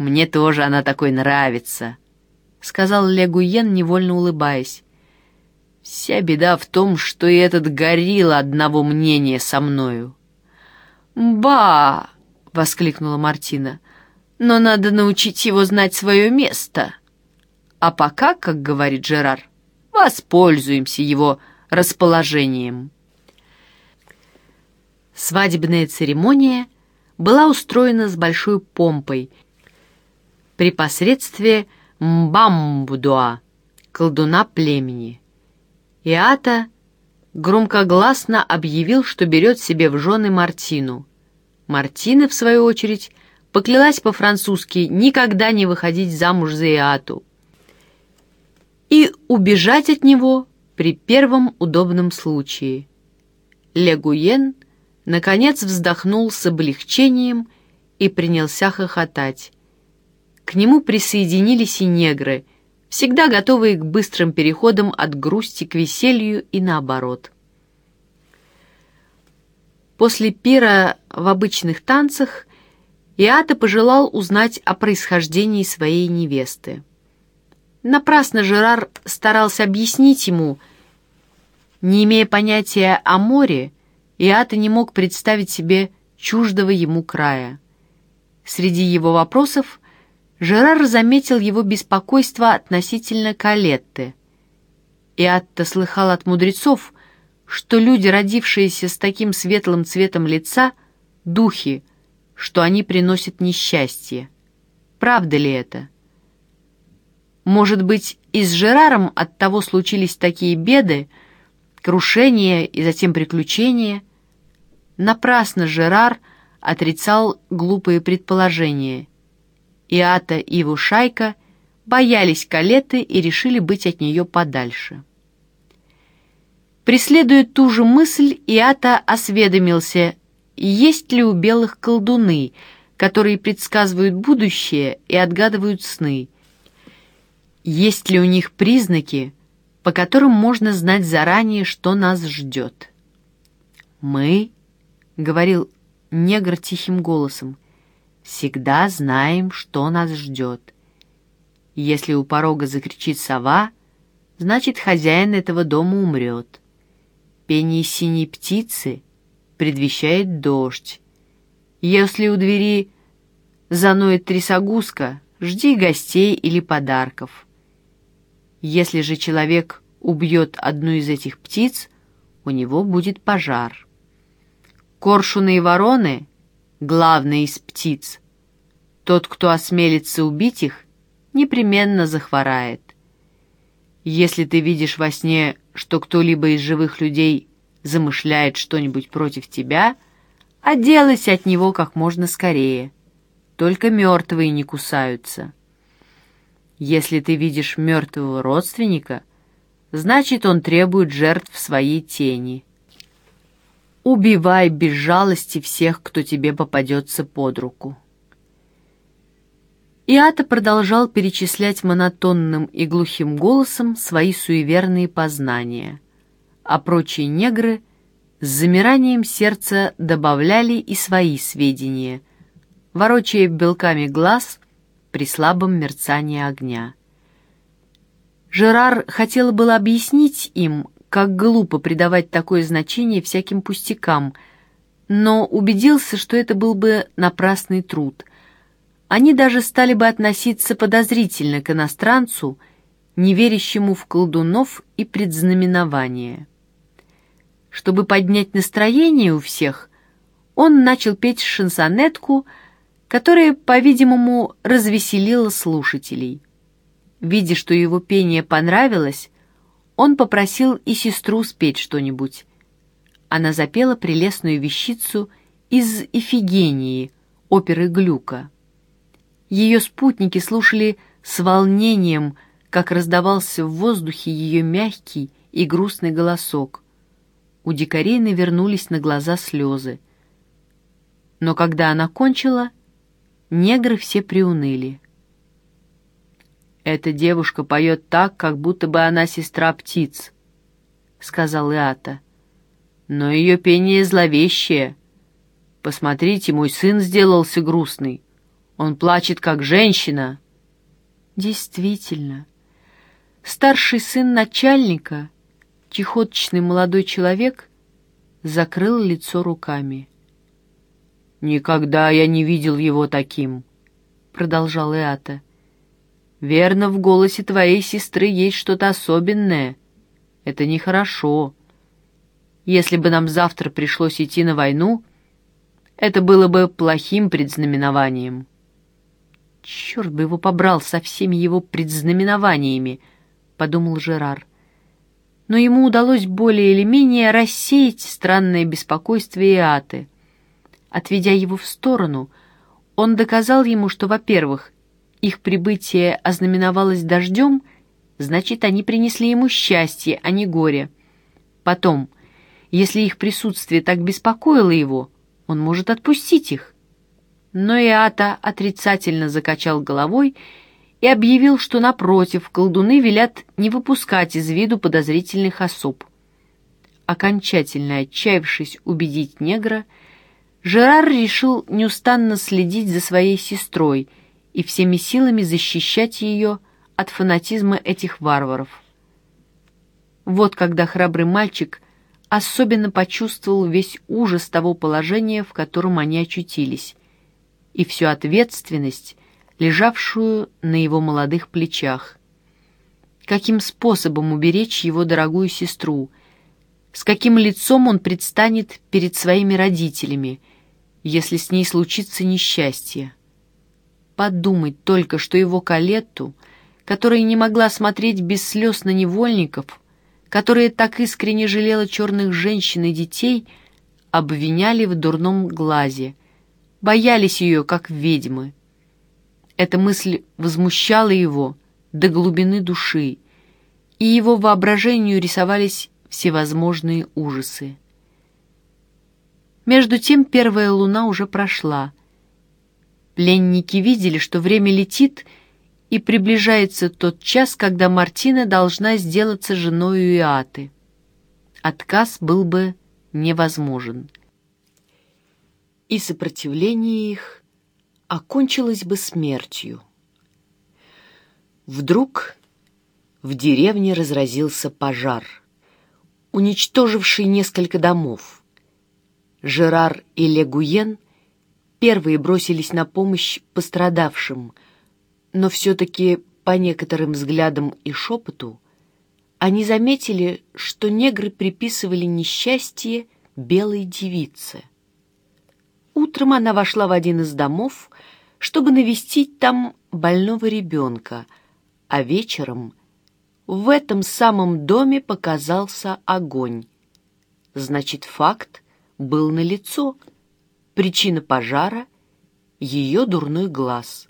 «Мне тоже она такой нравится», — сказал Легуен, невольно улыбаясь. «Вся беда в том, что и этот горилла одного мнения со мною». «Ба!» — воскликнула Мартина. «Но надо научить его знать свое место. А пока, как говорит Жерар, воспользуемся его расположением». Свадебная церемония была устроена с большой помпой при посредстве Мбамбудуа, колдуна племени. Иата громкогласно объявил, что берет себе в жены Мартину. Мартина, в свою очередь, поклялась по-французски никогда не выходить замуж за Иату и убежать от него при первом удобном случае. Легуен — наконец вздохнул с облегчением и принялся хохотать. К нему присоединились и негры, всегда готовые к быстрым переходам от грусти к веселью и наоборот. После пира в обычных танцах Иата пожелал узнать о происхождении своей невесты. Напрасно Жерар старался объяснить ему, не имея понятия о море, и Ата не мог представить себе чуждого ему края. Среди его вопросов Жерар заметил его беспокойство относительно Калетты. И Атта слыхал от мудрецов, что люди, родившиеся с таким светлым цветом лица, — духи, что они приносят несчастье. Правда ли это? Может быть, и с Жераром от того случились такие беды, крушения и затем приключения — Напрасно Жерар отрицал глупые предположения. Иата и его шайка боялись Калеты и решили быть от нее подальше. Преследуя ту же мысль, Иата осведомился, есть ли у белых колдуны, которые предсказывают будущее и отгадывают сны. Есть ли у них признаки, по которым можно знать заранее, что нас ждет? Мы — говорил негр тихим голосом, — «всегда знаем, что нас ждет. Если у порога закричит сова, значит, хозяин этого дома умрет. Пение синей птицы предвещает дождь. Если у двери заноет трясогузка, жди гостей или подарков. Если же человек убьет одну из этих птиц, у него будет пожар». Коршуны и вороны — главные из птиц. Тот, кто осмелится убить их, непременно захворает. Если ты видишь во сне, что кто-либо из живых людей замышляет что-нибудь против тебя, отделайся от него как можно скорее. Только мертвые не кусаются. Если ты видишь мертвого родственника, значит, он требует жертв своей тени — Убивай без жалости всех, кто тебе попадется под руку. Иата продолжал перечислять монотонным и глухим голосом свои суеверные познания, а прочие негры с замиранием сердца добавляли и свои сведения, ворочая белками глаз при слабом мерцании огня. Жерар хотел было объяснить им, как глупо придавать такое значение всяким пустякам, но убедился, что это был бы напрасный труд. Они даже стали бы относиться подозрительно к иностранцу, не верящему в колдунов и предзнаменования. Чтобы поднять настроение у всех, он начал петь шансонетку, которая, по-видимому, развеселила слушателей. Видя, что его пение понравилось, он попросил и сестру спеть что-нибудь. Она запела прелестную вещицу из «Ифигении» оперы Глюка. Ее спутники слушали с волнением, как раздавался в воздухе ее мягкий и грустный голосок. У дикарей навернулись на глаза слезы. Но когда она кончила, негры все приуныли. «Эта девушка поет так, как будто бы она сестра птиц», — сказал Иата. «Но ее пение зловещее. Посмотрите, мой сын сделался грустный. Он плачет, как женщина. Действительно, старший сын начальника, чехоточный молодой человек, закрыл лицо руками. «Никогда я не видел его таким», — продолжал Иата. «Верно, в голосе твоей сестры есть что-то особенное. Это нехорошо. Если бы нам завтра пришлось идти на войну, это было бы плохим предзнаменованием». «Черт бы его побрал со всеми его предзнаменованиями», — подумал Жерар. Но ему удалось более или менее рассеять странное беспокойство Иаты. Отведя его в сторону, он доказал ему, что, во-первых, их прибытие ознаменовалось дождем, значит, они принесли ему счастье, а не горе. Потом, если их присутствие так беспокоило его, он может отпустить их. Но Иата отрицательно закачал головой и объявил, что, напротив, колдуны велят не выпускать из виду подозрительных особ. Окончательно отчаявшись убедить негра, Жерар решил неустанно следить за своей сестрой и всеми силами защищать ее от фанатизма этих варваров. Вот когда храбрый мальчик особенно почувствовал весь ужас того положения, в котором они очутились, и всю ответственность, лежавшую на его молодых плечах. Каким способом уберечь его дорогую сестру? С каким лицом он предстанет перед своими родителями, если с ней случится несчастье? Подумать только, что его Калетту, которая не могла смотреть без слез на невольников, которая так искренне жалела черных женщин и детей, обвиняли в дурном глазе, боялись ее, как ведьмы. Эта мысль возмущала его до глубины души, и его воображению рисовались всевозможные ужасы. Между тем первая луна уже прошла. Пленники видели, что время летит, и приближается тот час, когда Мартина должна сделаться женой Иаты. Отказ был бы невозможен и сопротивление их окончилось бы смертью. Вдруг в деревне разразился пожар, уничтоживший несколько домов. Жерар и Легуен первые бросились на помощь пострадавшим, но все-таки по некоторым взглядам и шепоту они заметили, что негры приписывали несчастье белой девице. Утром она вошла в один из домов, чтобы навестить там больного ребенка, а вечером в этом самом доме показался огонь. Значит, факт был налицо. Причина пожара — ее дурной глаз.